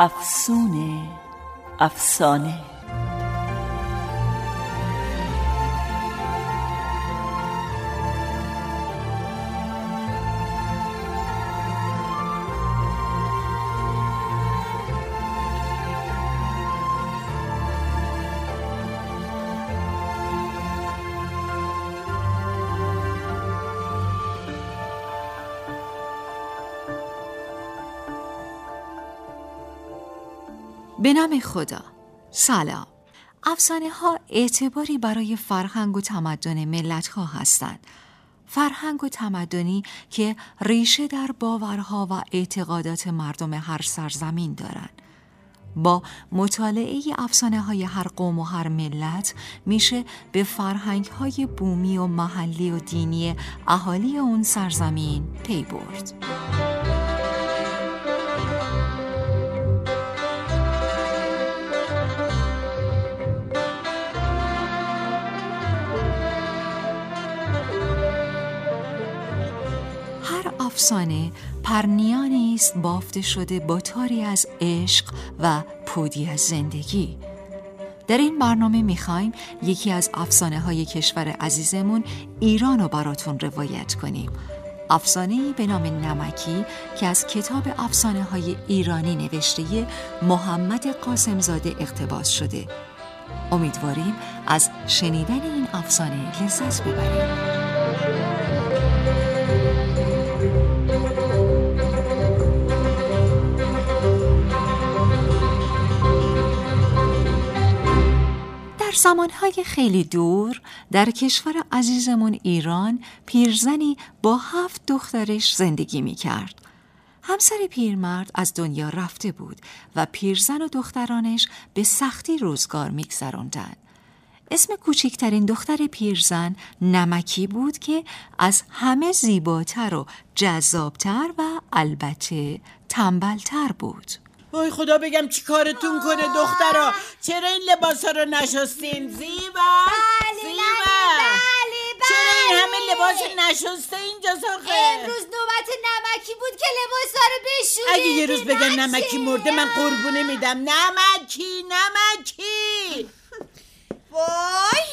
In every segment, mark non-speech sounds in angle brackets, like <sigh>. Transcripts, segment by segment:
افسونه افسانه. به نام خدا. سلام. افسانه ها اعتباری برای فرهنگ و تمدن ملت ها هستند. فرهنگ و تمدنی که ریشه در باورها و اعتقادات مردم هر سرزمین دارند. با مطالعه افسانه های هر قوم و هر ملت میشه به فرهنگ های بومی و محلی و دینی اهالی اون سرزمین پی برد. افسانه پرنیانی است بافته شده با تاری از عشق و پودی از زندگی. در این برنامه می‌خوایم یکی از افسانه های کشور عزیزمون ایران رو براتون روایت کنیم. افسانه به نام نمکی که از کتاب افسانه های ایرانی نوشته محمد قاسمزاده اقتباس شده. امیدواریم از شنیدن این افسانه لذت ببریم زمانهای خیلی دور در کشور عزیزمون ایران پیرزنی با هفت دخترش زندگی می کرد. همسر پیرمرد از دنیا رفته بود و پیرزن و دخترانش به سختی روزگار میگذراندند. اسم کوچکترین دختر پیرزن نمکی بود که از همه زیباتر و جذابتر و البته تنبلتر بود. وای خدا بگم چی کارتون کنه دخترا؟ چرا این لباس رو نشستین؟ زیبا بله زیبا. بله بله چرا این همه لباس نشسته اینجا ساخه؟ امروز نوبت نمکی بود که لباس رو بشورید. اگه یه روز بگن نمکی. مرده من قربونه میدم. نمکی نمکی. وای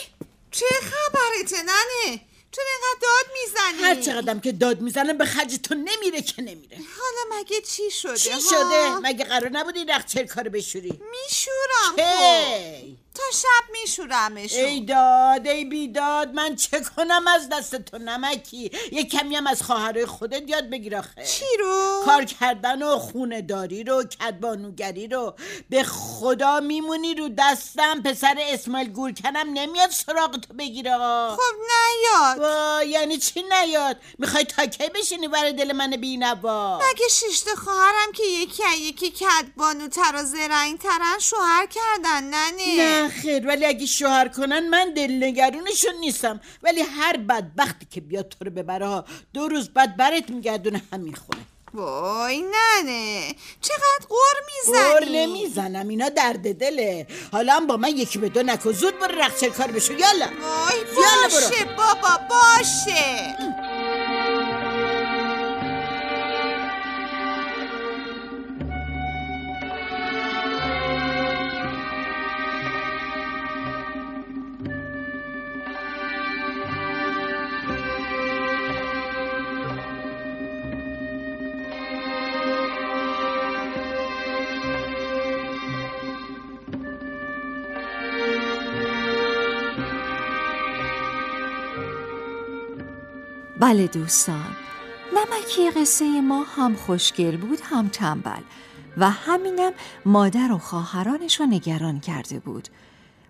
چه خبرته ننه چرا اینقدر داد می‌زنی؟ هر چقدرم که داد می‌زنم به خرج تو نمیره که نمیره حالا مگه چی شده؟ چی شده؟ مگه قرار نبودی رخت چه کار بشوری؟ میشورم کی؟ تا شب میشورمشون. ای داد ای بیداد من چه کنم؟ از دست تو نمکی. یه کمی هم از خواهرای خودت یاد بگیر آخه. چی رو؟ کار کردن و خونه داری رو کدبانوگری رو. به خدا میمونی رو دستم. پسر اسماعیل گورکنم نمیاد سراغ تو بگیر آقا خب نیاد. وای یعنی چی نیاد؟ می‌خوای تا کی بشینی برای دل من بینوا؟ مگه شیشت خواهرم که یکی یکی کدبانو تر و زرنگ ترن شوهر کردن ننه نه. خیر ولی اگه شوهر کنن من دلنگرونشون نیستم. ولی هر بدبختی که بیاد تو رو ببره دو روز بعد برت میگردونه همین خونه. وای ننه چقدر قر می‌زنی؟ قر نمی‌زنم اینا درد دله. حالا هم با من یکی به دو نکن زود برو رخچه کار بشو یالا. وای باشه بابا باشه. بله دوستان. نمکی قصه ما هم خوشگل بود هم تنبل. و همینم مادر و خواهرانش رو نگران کرده بود.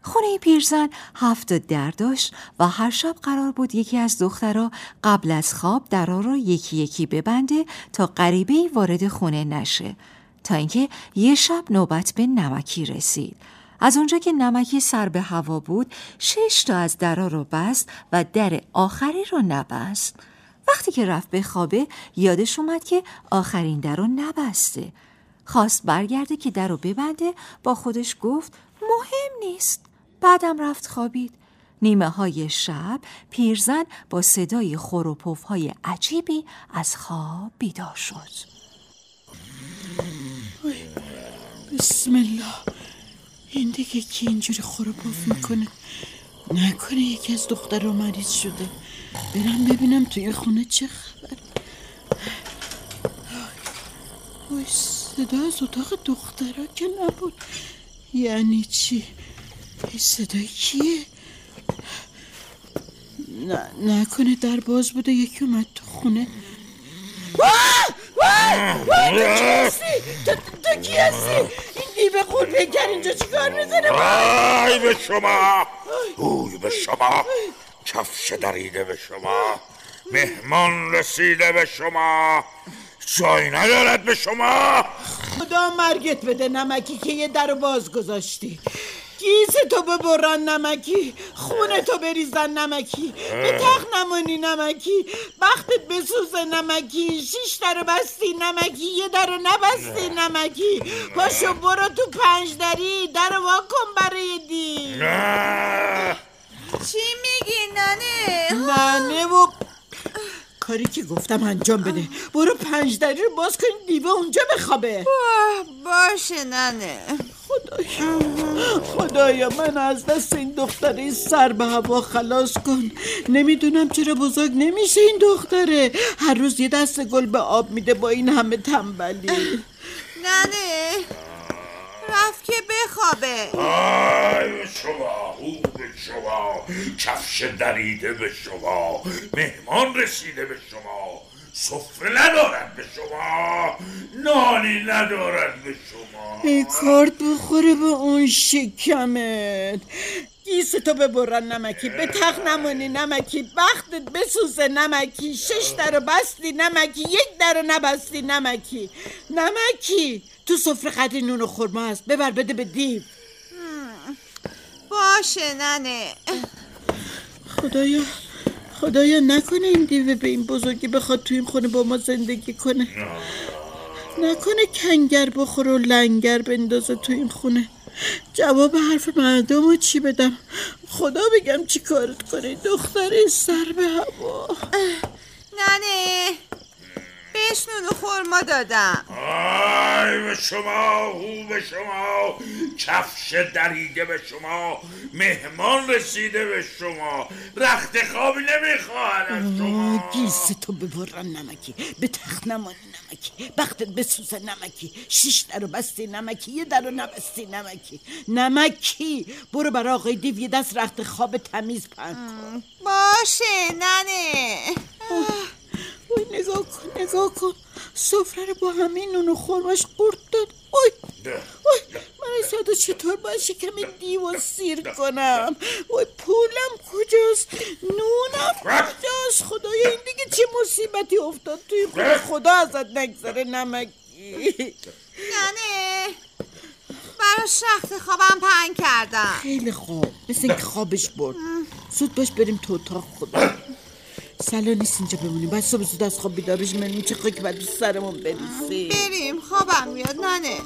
خونه پیرزن هفت در داشت و هر شب قرار بود یکی از دخترها قبل از خواب درا رو یکی یکی ببنده تا غریبه وارد خونه نشه. تا اینکه یه شب نوبت به نمکی رسید. از اونجا که نمکی سر به هوا بود شش تا از درا رو بست و در آخری رو نبست. وقتی که رفت به خوابه یادش اومد که آخرین در رو نبسته. خواست برگرده که در رو ببنده با خودش گفت مهم نیست. بعدم رفت خوابید. نیمه های شب پیرزن با صدای خور های عجیبی از خواب بیدار شد. بسم الله. این دیگه کی اینجوری خور و پف می‌کنه؟ نکنه یکی از دختر مریض شده. برم ببینم توی خونه چه خبر. وای صدا از اتاق دخترها که نبود. یعنی چی؟ این صدای کیه؟ نه نکنه در باز بوده یکی اومد تو خونه. تو کی هستی؟ این دیو پیکر اینجا چیکار می‌زنه وای به شما. اوی به شما. کفش دریده به شما. مهمان رسیده به شما. جای ندارد به شما. خدا مرگت بده نمکی که یه در باز گذاشتی. گیز تو ببرن نمکی. خونه تو بریزن نمکی. به تخ نمانی نمکی. بختت بسوز نمکی. شیش در بستی نمکی یه در نبستی نمکی. پاشو برو تو پنج دری در واکن برای دی چی میگی ننه؟ ننه و کاری که گفتم انجام بده. برو پنج دری رو باز کن دیوه اونجا بخوابه. باشه ننه. خدایا خدایا من از دست این دختره سر به هوا خلاص کن. نمی‌دونم چرا بزرگ نمیشه این دختره. هر روز یه دست گل به آب میده با این همه تنبلی. ننه. رفت که بخوابه. آی به شما او به شما کفش دریده به شما مهمان رسیده به شما سفره ندارد به شما نانی ندارد به شما. ای کارت بخوره به اون شکمت. گیس تو ببرن نمکی به تخ نمانی نمکی بختت بسوزه نمکی شش در بستی نمکی یک در نبستی نمکی. نمکی. تو سفره قدری نون و خورما هست. ببر بده به دیو. باشه ننه. خدایا خدایا نکنه این دیوه به این بزرگی بخواد تو این خونه با ما زندگی کنه. نکنه کنگر بخوره و لنگر بندازه تو این خونه. جواب حرف مردم رو چی بدم؟ خدا بگم چی کارت کنه. دختری سر به هوا. ننه. بهش نون و خورما دادم. آی به شما او به شما کفش دریده به شما مهمان رسیده به شما رخت خوابی نمی‌خواهد از شما. گیس تو ببرن نمکی به تخت نمانی نمکی بختت بسوزه نمکی شیش در و بستی نمکی یه در و نبستی نمکی. نمکی برو برای آقای دیو یه دست رخت خواب تمیز پهن کن. باشه ننه. وای نگاه کن نگاه کن. سفره رو با همین نون و خورمش قورت داد. اوی اوی من از چطور باید شکم دیو سیر کنم؟ وای پولم کجاست؟ نونم کجاست؟ خدای این دیگه چه مصیبتی افتاد؟ توی خونه خدا ازت نگذره نمکی. ننه براش رخت خوابم پهن کردم. خیلی خوب. مثل اینکه خوابش برد. زود باش بریم تو اتاق خدا. سلا نیست اینجا بمونیم. باید صبح زود از خواب بیدار بشیم بریم چه خاک بعد سرمون بریزی بریم. خوابم میاد. ننه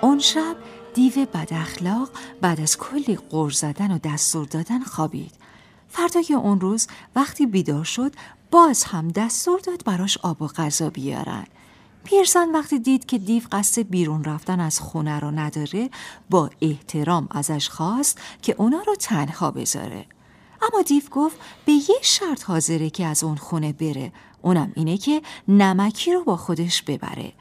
اون شب دیو بد اخلاق بعد از کلی قور زدن و دستور دادن خوابید. فردای اون روز وقتی بیدار شد باز هم دستور داد براش آب و غذا بیارن. پیرزن وقتی دید که دیو قصد بیرون رفتن از خونه رو نداره با احترام ازش خواست که اونا رو تنها بذاره. اما دیو گفت به یه شرط حاضره که از اون خونه بره. اونم اینه که نمکی رو با خودش ببره.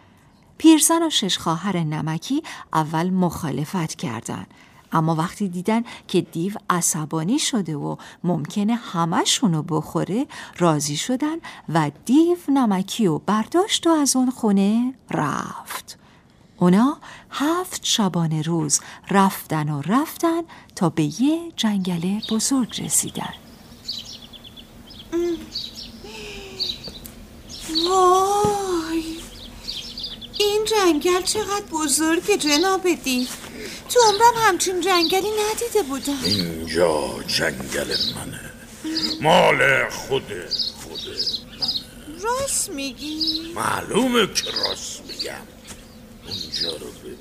پیرزن و شش خواهر نمکی اول مخالفت کردن اما وقتی دیدن که دیو عصبانی شده و ممکنه همشونو بخوره راضی شدن و دیو نمکی و برداشت و از اون خونه رفت. اونا هفت شبانه روز رفتن و رفتن تا به یه جنگل بزرگ رسیدن. وای! این جنگل چقدر بزرگه جناب دیو تو عمرم همچین جنگلی ندیده بودم. اینجا جنگل منه. مال خود خود منه. راست میگی؟ معلومه که راست میگم. اونجا رو ببین.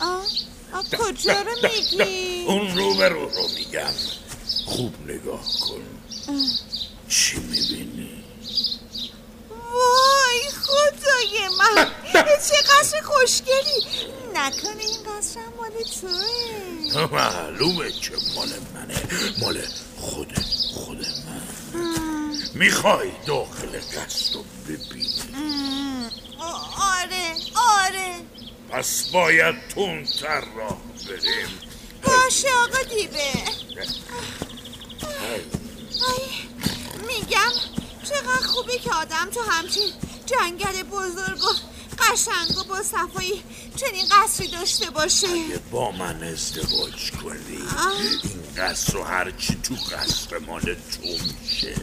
آه, آه کجا رو میگی؟ اون رو به رو رو میگم. خوب نگاه کن. چی می‌بینی؟ خدای من چه قصر خوشگلی نکنه این قصرم مال توه معلومه که مال منه مال خود خود من می‌خوای داخل قصد رو ببینی آره آره پس باید تندتر راه بریم باشه آقا دیبه آی میگم چقدر خوبه که آدم تو همچین جنگل بزرگ و قشنگ و با صفایی چنین قصری داشته باشه. اگه با من ازدواج کنی این قصر رو هرچی تو قصر مال تو میشه.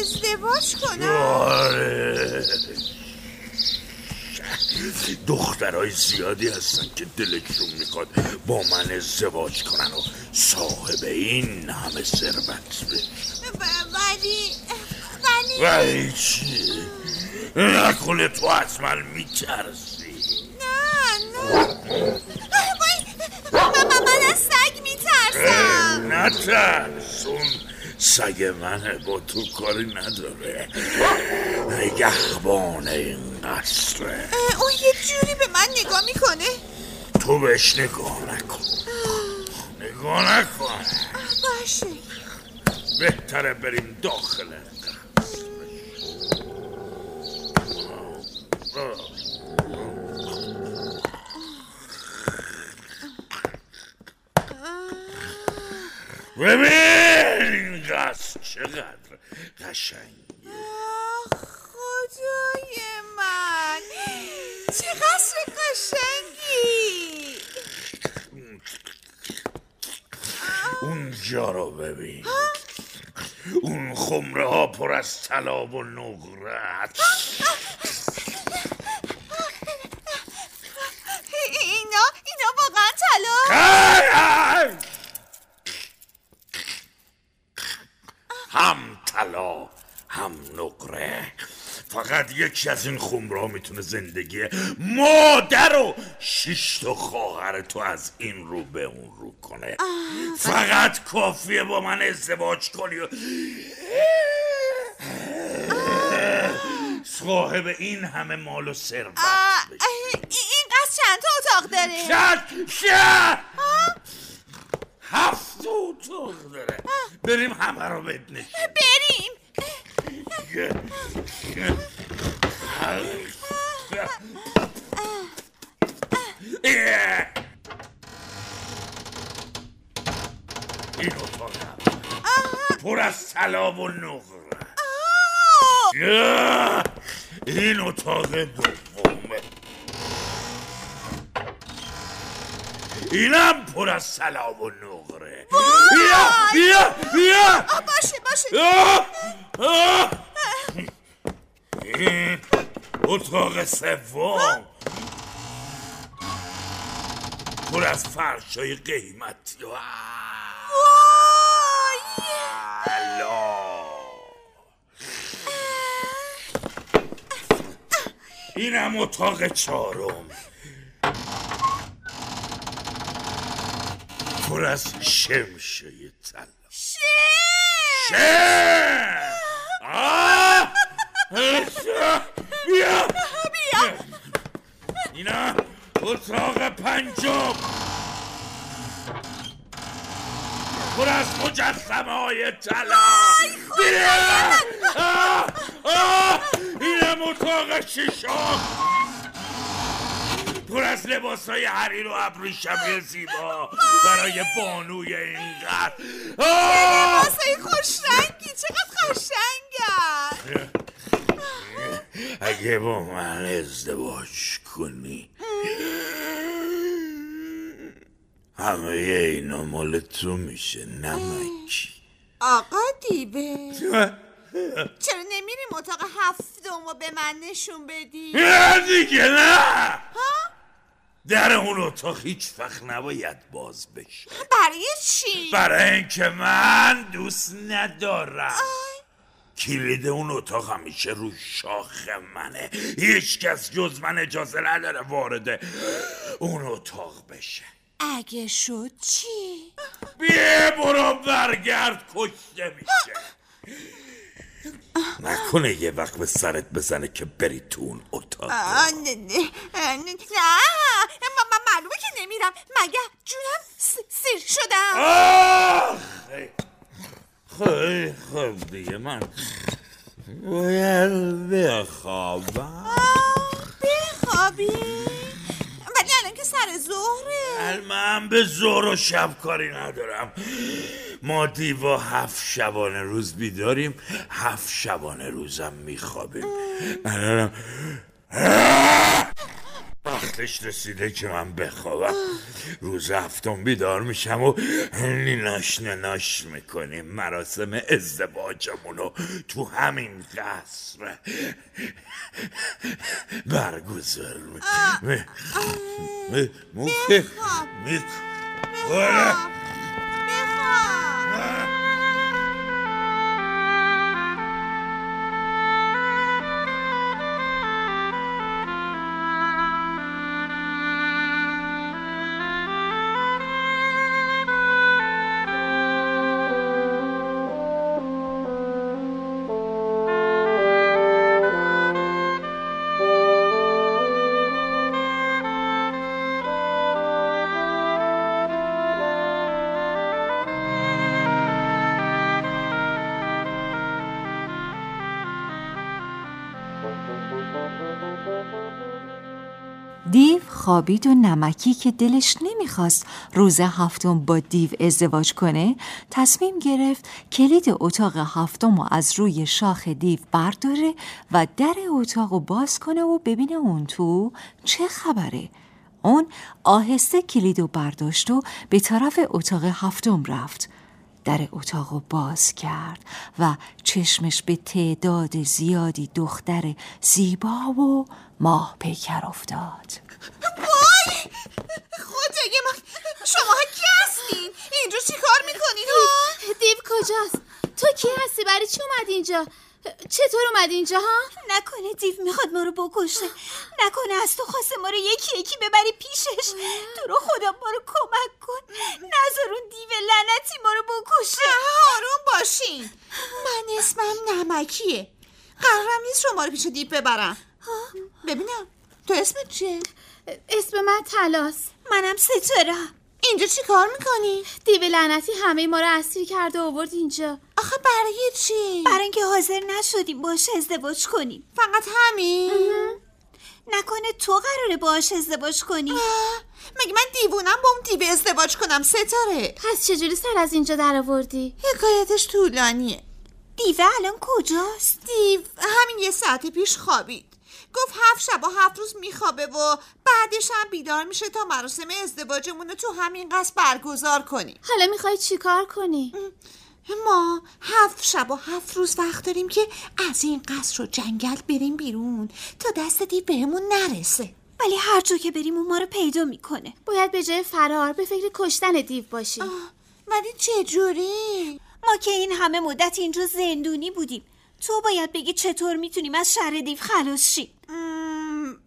ازدواج کنم؟ آره. دخترای زیادی هستن که دلشون می‌خواد با من ازدواج کنن و صاحب این همه ثروت بشه ولی ولی چی؟ نکنه تو از من میترسی. نه نه وای من, من از سگ میترسم. نترس اون سگ منه با تو کاری نداره. نگهبان این قصره اون یه جوری به من نگاه می‌کنه. تو بهش نگاه نکن. نگاه نکن. باشه. بهتره بریم داخل. ببین این قصد چقدر قشنگ خدای من چه قصر قشنگی. اونجا رو ببین. اون خمره ها پر از طلا و نقره است. اینا اینا واقعا طلا ای! هم طلا هم نقره فقط یکی از این خمرها می‌تونه زندگی مادر و شش تا خواهر تو از این رو به اون رو کنه. فقط کافیه با من ازدواج کنی و صاحب این همه مال و ثروت آه، این قصر چند تا اتاق داره شد شد هفت اتاق داره. بریم همه رو نشون بریم. این اتاق پر از طلا و نقره. این اتاق دومه اینم پر از طلا و نقره. بیا بیا بیا. باشه باشه. اتاق سوم. پر از فرشای قیمتی و وای! اینم اتاق چهارم. پر از شمشه طلا. شه شه آه! بیا! بیا! اینا اتاق پنجم. پر از مجسمه های طلا بیا! اینم اتاق ششم. پر از لباس های حریر و ابریشمی زیبا برای بانوی اینقدر آه! واسه خوش رنگی چقدر قشنگن اگه با من ازدواج کنی. همه اینا مال تو میشه نمکی آقا دیبه چرا نمیریم اتاق هفتم و به من نشون بدی؟ نه دیگه نه. در اون اتاق هیچ وقت نباید باز بشه. برای چی؟ برای اینکه من دوست ندارم. کلید اون اتاق همیشه رو شاخ منه هیچ کس جز من اجازه نداره وارد اون اتاق بشه اگه شد چی؟ بیه برو برگرد کشته میشه نکنه یه وقت به سرت بزنه که بری تو اون اتاق نه نه نه نه. من- معلومه که نمیرم مگه جونم سیر شدم! خیلی خوب دیگه من باید بخوابم. بخوابی؟ ولی الان که سر ظهره. من به زور و شب کاری ندارم. ما دیوا هفت شبانه روز بیداریم هفت شبانه روزم میخوابیم. الانم وقتش رسیده که من بخوابم. روز هفتم بیدار میشم و نیناش نناش می‌کنیم. مراسم ازدواجمونو تو همین قصر برگزار می‌کنیم. می‌کنیم بخواب. خوابید و نمکی که دلش نمی‌خواست روز هفتم با دیو ازدواج کنه تصمیم گرفت کلید اتاق هفتم رو از روی شاخ دیو برداره و در اتاق رو باز کنه و ببینه اون تو چه خبره. اون آهسته کلید رو برداشت و به طرف اتاق هفتم رفت. در اتاق رو باز کرد و چشمش به تعداد زیادی دختر زیبا و ماه پیکر افتاد. وای! خدای من شما کی هستین اینجا چی کار می‌کنین ها؟ دیو کجاست؟ تو کی هستی؟ برای چی اومد اینجا؟ چطور اومد اینجا ها؟ نکنه دیو می‌خواد ما رو بکشه. نکنه از تو خواسته ما رو یکی یکی ببری پیشش. تو رو خدا ما رو کمک کن. نظر اون دیو لعنتی ما رو بکشه. آروم باشین. من اسمم نمکیه. قرارم نیست شما رو پیش دیپ ببرم. ببینم تو اسمت چیه؟ اسم من تلاس. منم ستاره اینجا چی کار می‌کنی؟ دیو لعنتی همه ما رو اسیر کرده و آورد اینجا. آخه برای چی؟ برای اینکه حاضر نشدیم باش ازدواج کنیم. فقط همین؟ نکنه تو قراره باش ازدواج کنی. مگه من دیوونم با اون دیو ازدواج کنم ستاره؟ پس چجوری سر از اینجا در آوردی؟ حکایتش طولانیه. دیوه الان کجاست؟ دیو همین یه ساعت پیش خوابید. گفت هفت شب و هفت روز میخوابه و بعدش هم بیدار میشه تا مراسم ازدواجمون رو تو همین قصد برگزار کنیم حالا می‌خوای چیکار کنی؟ ما هفت شب و هفت روز وقت داریم که از این قصر و جنگل بریم بیرون تا دست دیو بهمون نرسه. ولی هر جا که بریم اون ما رو پیدا می‌کنه. باید به جای فرار به فکر کشتن دیو باشی. آه، ولی چجوری؟ ما که این همه مدت اینجا زندونی بودیم. تو باید بگی چطور می‌تونیم از شر دیو خلاص شیم؟ ام،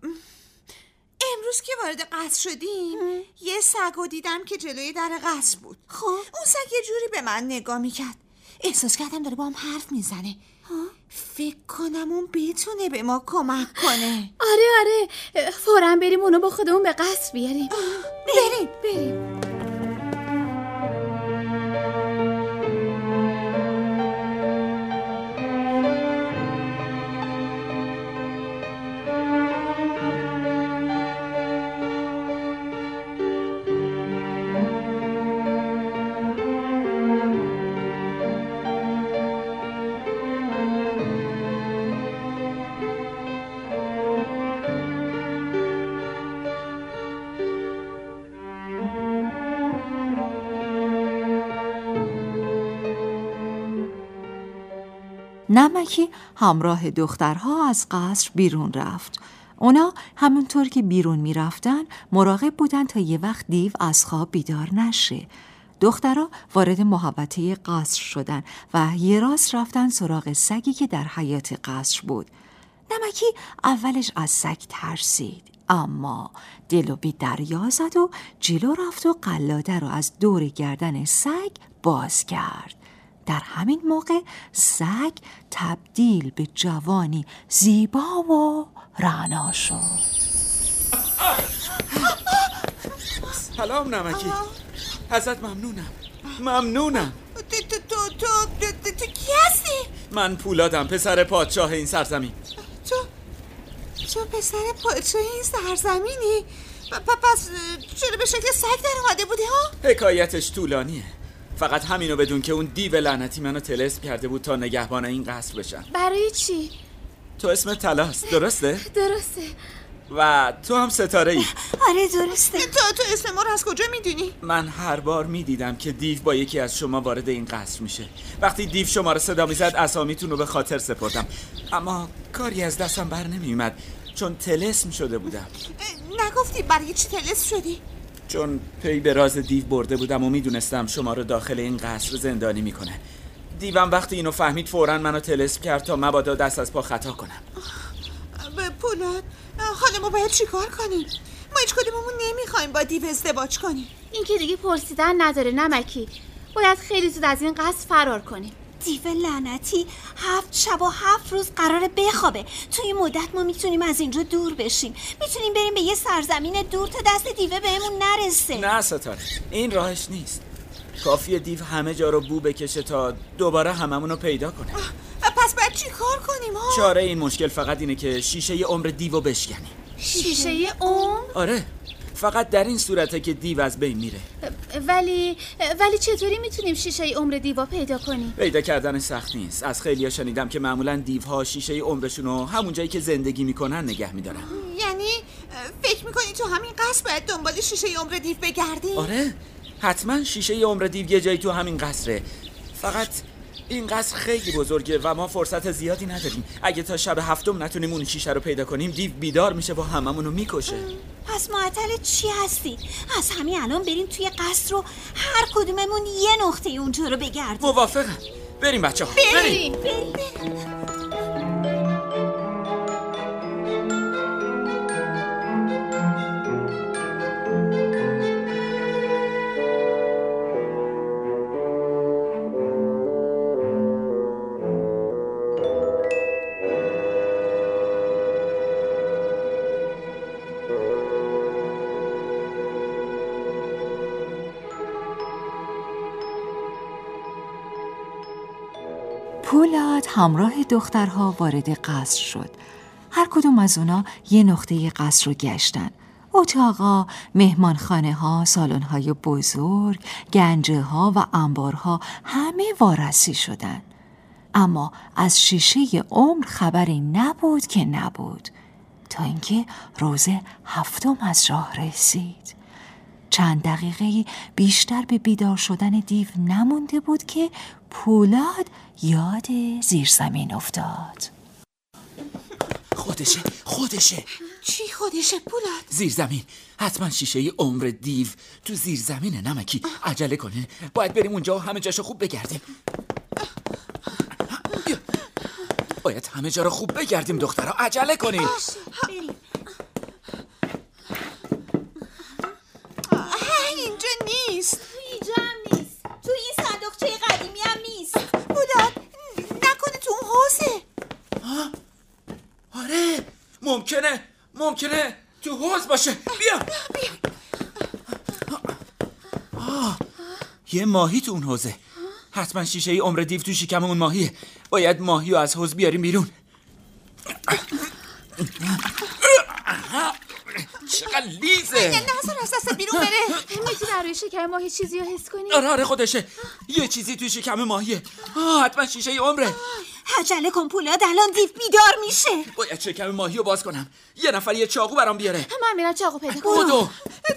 امروز که وارد قصر شدیم یه سگ دیدم که جلوی در قصر بود. خب. اون سگ یه جوری به من نگاه می‌کرد. احساس کردم داره با هم حرف می‌زنه. فکر کنم اون بتونه به ما کمک کنه. آره آره. فورا بریم اونو با خودمون به قصر بیاریم. بریم بریم. نمکی همراه دخترها از قصر بیرون رفت. اونا همونطور که بیرون می‌رفتن مراقب بودن تا یه وقت دیو از خواب بیدار نشه. دخترها وارد محبته قصر شدن و یه راست رفتن سراغ سگی که در حیات قصر بود. نمکی اولش از سگ ترسید اما دلو به دریا زد و جلو رفت و قلاده رو از دور گردن سگ باز کرد. در همین موقع سگ تبدیل به جوانی زیبا و رعنا شد. سلام نمکی. ازت ممنونم. ممنونم. تو تو تو تو تو, تو کی هستی؟ من پولادم پسر پادشاه این سرزمین. تو تو پسر پادشاه این سرزمینی؟ پس چرا به شکل سگ در اومده بودی ها؟ حکایتش طولانیه. فقط همینو بدون که اون دیو لعنتی منو تلسم کرده بود تا نگهبان این قصر بشم برای چی؟ تو اسم تلاست درسته؟ درسته و تو هم ستاره ای آره درسته تو تو اسم ما رو از کجا می‌دونی؟ من هر بار می‌دیدم که دیو با یکی از شما وارد این قصر میشه وقتی دیو شما رو صدا می‌زد اسامیتون رو به خاطر سپردم اما کاری از دستم بر نمیومد چون تلسم شده بودم نگفتی برای چی تلسم شدی؟ چون پی به راز دیو برده بودم و می‌دونستم شما رو داخل این قصر زندانی می‌کنه. دیوم وقتی اینو فهمید فورا منو تلسم کرد تا مبادا دست از پا خطا کنم. به پولاد حالا ما باید چیکار کنیم؟ ما هیچ کدوممون نمی‌خوایم با دیو ازدواج کنیم. این که دیگه پرسیدن نداره نمکی. باید خیلی زود از این قصد فرار کنیم. دیو لعنتی هفت شب و هفت روز قراره بخوابه. توی مدت ما می‌تونیم از اینجا دور بشیم. می‌تونیم بریم به یه سرزمین دور تا دست دیوه بهمون نرسه. نه ستاره این راهش نیست. کافی دیو همه جا رو بو بکشه تا دوباره هممون رو پیدا کنه. پس باید چی کار کنیم ها؟ چاره این مشکل فقط اینه که شیشه عمر دیو بشکنیم. شیشه عمر؟ آره. فقط در این صورته که دیو از بین میره. ولی ولی چطوری می‌تونیم شیشه عمر دیوا پیدا کنیم؟ پیدا کردن سخت نیست. از خیلی شنیدم که معمولا دیوها شیشه عمرشون رو همون جایی که زندگی می‌کنن نگه میدارن. یعنی فکر می‌کنی تو همین قصر باید دنبال شیشه عمر دیو بگردیم آره حتما شیشه عمر دیو یه جایی تو همین قصره. فقط این قصر خیلی بزرگه و ما فرصت زیادی نداریم. اگه تا شب هفتم نتونیم اون شیشه رو پیدا کنیم دیو بیدار میشه و هممونو می‌کشه. پس معطل چی هستی؟ از همین الان بریم توی قصر رو هر کدوممون یه نقطه اونجا رو بگردیم. موافقم. بریم بچه ها بریم. بریم. بریم. همراه دخترها وارد قصر شد. هر کدوم از اونا یه نقطه قصر رو گشتن. اتاقا، مهمانخانه ها، سالن های بزرگ، گنجه ها و انبارها همه وارسی شدن. اما از شیشه عمر خبری نبود که نبود. تا اینکه روز هفتم از راه رسید. چند دقیقه بیشتر به بیدار شدن دیو نمونده بود که پولاد یاد زیرزمین افتاد. خودشه خودشه. چی خودشه پولاد؟ زیر زمین حتما شیشه عمر دیو تو زیر زمینه نمکی. عجله کنین باید بریم اونجا و همه جاشو خوب بگردیم. باید همه جا رو خوب بگردیم دخترها. عجله کنین. اینجا نیست اینجا هم نیست توی این صندوقچه قدیمی هم نیست پولاد نکنه تو اون حوزه ممکنه تو حوز باشه. بیا. آه، یه ماهی تو اون حوزه. حتما شیشه ای عمر دیو تو شکم اون ماهیه. باید ماهی رو از حوز بیاریم بیرون. چقدر لیزه. نظر از دست بیرون بره می‌تونی روی شکر ماهی چیزی رو حس کنی؟ آره آره خودشه. یه چیزی تو شکم ماهیه. حتما شیشه ای عمره عجله کن پولاد الان دیو بیدار میشه. باید شکم ماهی رو باز کنم. یه نفر یه چاقو برام بیاره. من میرم چاقو پیدا کنم. بدو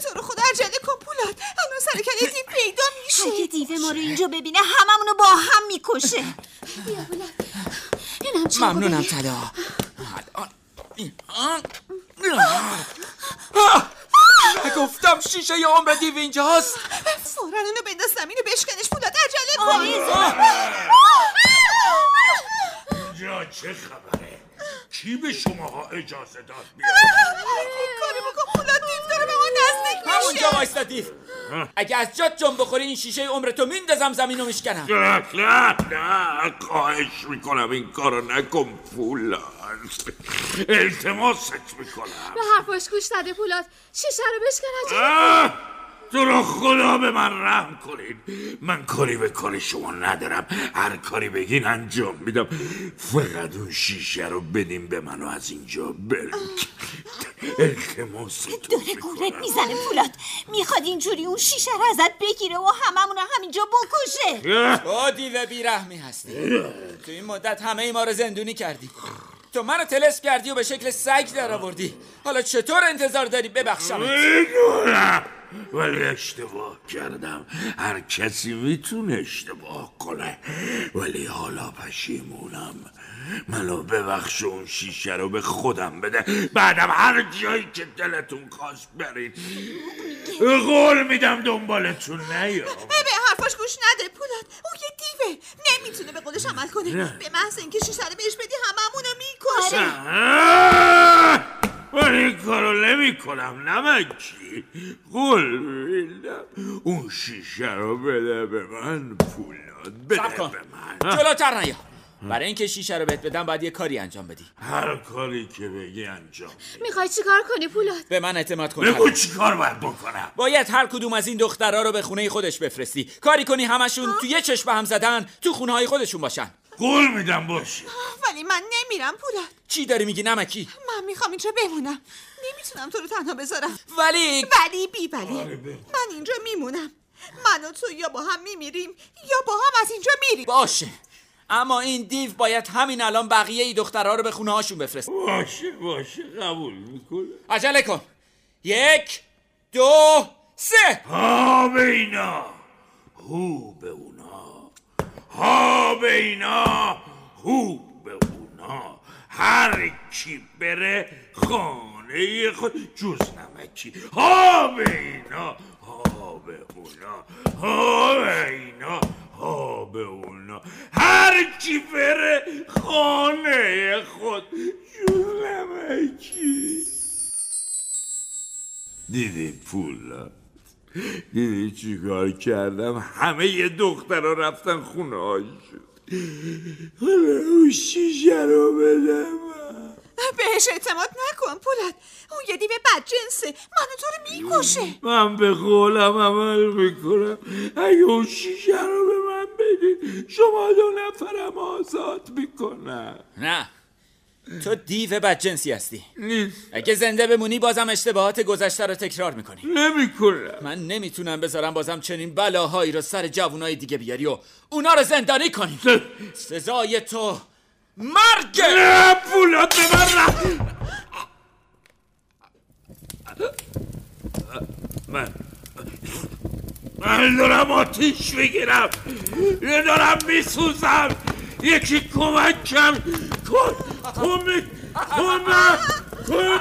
تو رو خدا عجله کن پولاد الان سر کله دیو پیدا میشه. اگه دیو ما رو اینجا ببینه هممونو با هم می‌کشه. بیا چاقو ممنونم آه، نگفتم شیشه ی عمر دیو اینجاست. فورا اونو بنداز زمین بشکنش پولاد عجله کن. اینجا چه خبره؟ کی به شماها اجازه داد بیاید؟ کاری بکن. پولاد دیو داره به ما نزدیک همونجا میشه وایستا دیو اگه از جات جنب بخوری این شیشه عمر تو میندازم زمین رو میشکنم. نه نه نه خواهش می‌کنم این کارو نکن فولاد التماست می‌کنم. به حرفاش گوش نده پولاد. شیشه رو بشکن! تو رو خدا به من رحم کنین. من کاری به کار شما ندارم. هر کاری بگین انجام میدم. فقط اون شیشه رو بدین به من و از اینجا بریم التماستون داره گورت می‌زنه پولاد. می‌خواد اینجوری اون شیشه رو ازت بگیره و هممونو همینجا بکشه. تو دیو بیرحمی هستی. تو این مدت همه ای ما رو زندونی کردی. تو منو تلس کردی و به شکل سگ در آوردی حالا چطور انتظار داری؟ ببخشم ولی اشتباه کردم. هر کسی می‌تونه اشتباه کنه. ولی حالا پشیمونم. منو ببخش اون شیشه رو به خودم بده. بعدم هر جایی که دلتون خواست برید. قول میدم دنبالتون نیام. به حرفاش گوش نده پولاد. اون یه دیوه. نمی‌تونه به قولش عمل کنه. به محض اینکه شیشه رو بهش بدی هممونو می‌کشه آه! من این کارو نمی کنم نمکی قول میدم. اون شیشه رو بده به من پولاد بده کن. به من. جلوتر نیا برای اینکه شیشه رو بهت بدم باید یه کاری انجام بدی. هر کاری که بگی انجام. می‌خوای چیکار کنی پولاد؟ به من اعتماد کن. بگو طلا. چی کار باید بکنم. باید هر کدوم از این دخترها رو به خونه خودش بفرستی. کاری کنی همشون تو یه چشم هم زدن تو خونه های خودشون باشن. قول میدم باشه. ولی من نمیرم پولاد. چی داری میگی نمکی؟ من می‌خوام اینجا بمونم. نمی‌تونم تو رو تنها بذارم. ولی ولی بی ولی. من اینجا میمونم. من و تو یا با هم میمیریم یا با هم از اینجا میریم. باشه. اما این دیو باید همین الان بقیه ای دخترها رو به خونه هاشون بفرست. باشه باشه قبول می‌کنم. عجله کن. یک دو سه. ها به اینا هو به ها به اینا هو به اونا. هر کی بره خانه خود جز نمکی. ها به اینا ها به اونا. ها به اینا ها به اونا. هر کی بره خانه خود جز نمکی. دیدی پولا؟ دیدی چی کار کردم؟ همه یه دختر رفتن خونه هاشون حالا اون شیشه رو بدم. بهش اعتماد نکن پولاد. اون یه دیو بدجنسه من و تو رو می‌کشه. من به قولم عمل می‌کنم. اگه اون شیشه رو به من بدید شما دو نفرم آزاد می‌کنم. نه. تو دیو بدجنسی هستی. نیست. اگه زنده بمونی بازم اشتباهات گذشته رو تکرار می‌کنی. نمی‌کنم. من نمی‌تونم بذارم بازم چنین بلاهایی رو سر جوانای دیگه بیاری و اونا رو زندانی کنی. <laughs> سزای تو مرگ! نه پولات به من من من دارم آتیش یه دارم میسوزم. یکی کمکم. کن. کمک. کمک. کن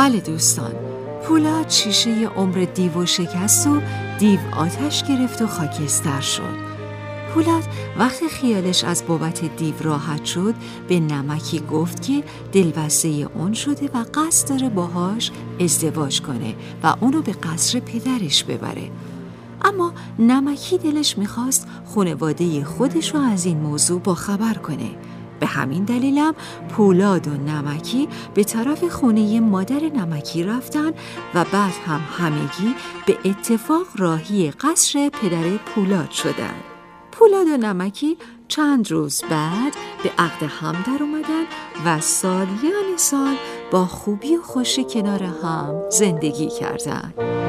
بله دوستان. پولاد شیشه عمر دیو و شکست و دیو آتش گرفت و خاکستر شد. پولاد وقتی خیالش از بابت دیو راحت شد به نمکی گفت که دلبسته اون شده و قصد داره باهاش ازدواج کنه و اونو به قصر پدرش ببره. اما نمکی دلش می‌خواست خانواده خودش رو از این موضوع با خبر کنه. به همین دلیلم پولاد و نمکی به طرف خونه مادر نمکی رفتن و بعد هم همگی به اتفاق راهی قصر پدر پولاد شدن پولاد و نمکی چند روز بعد به عقد هم در اومدن و سالیان سال با خوبی و خوشی کنار هم زندگی کردند.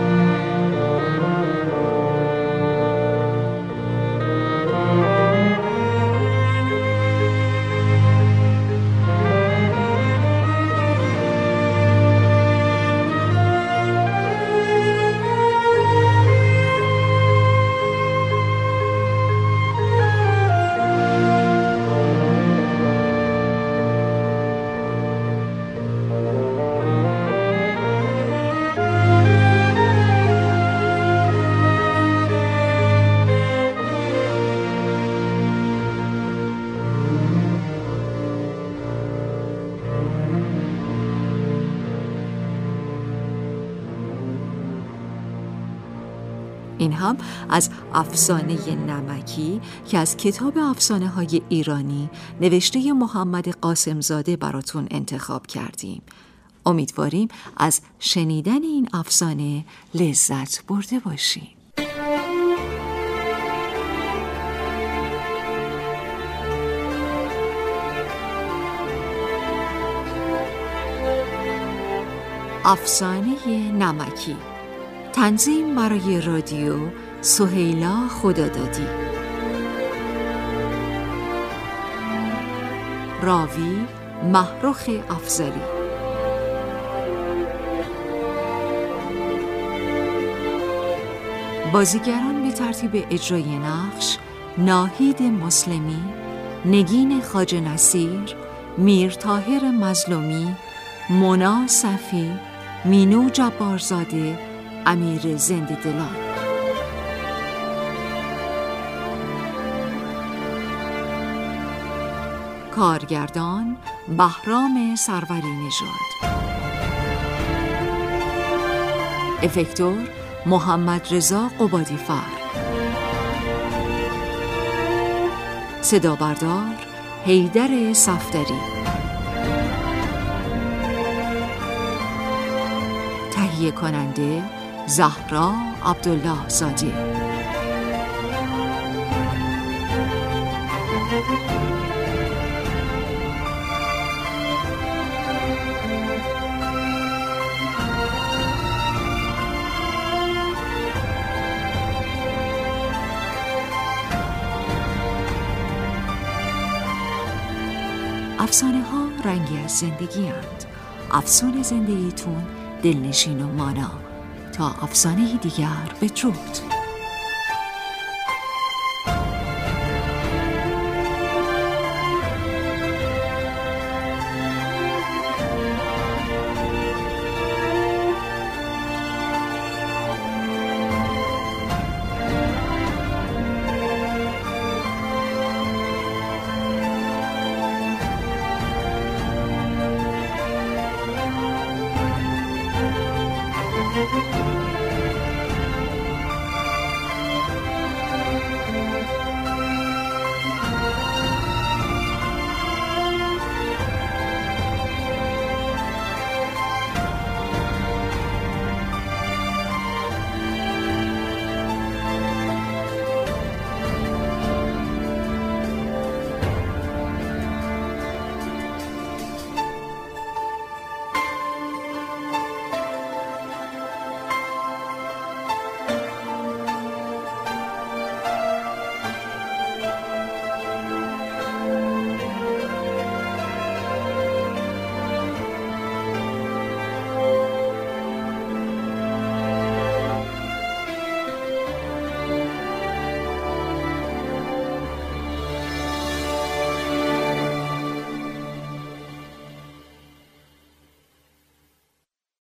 هم از افسانه نمکی که از کتاب افسانه های ایرانی نوشته محمد قاسمزاده براتون انتخاب کردیم. امیدواریم از شنیدن این افسانه لذت برده باشیم افسانه نمکی. تنظیم برای رادیو سهیلا خدادادی. راوی محروخ افزاری بازیگران به ترتیب اجرای نقش ناهید مسلمی نگین خاج نصیر میر تاهر مظلومی مونا صفی مینو جبارزاده امیر زنده دلان. کارگردان بهرام سروری نژاد. افکتور محمد رضا قبادی فر صدا بردار حیدر صفدری. تهیه کننده زهرا عبدالله زادی زندگی هند. افسون زندگیتون دلنشین و مانا تا افسانه دیگر بدرود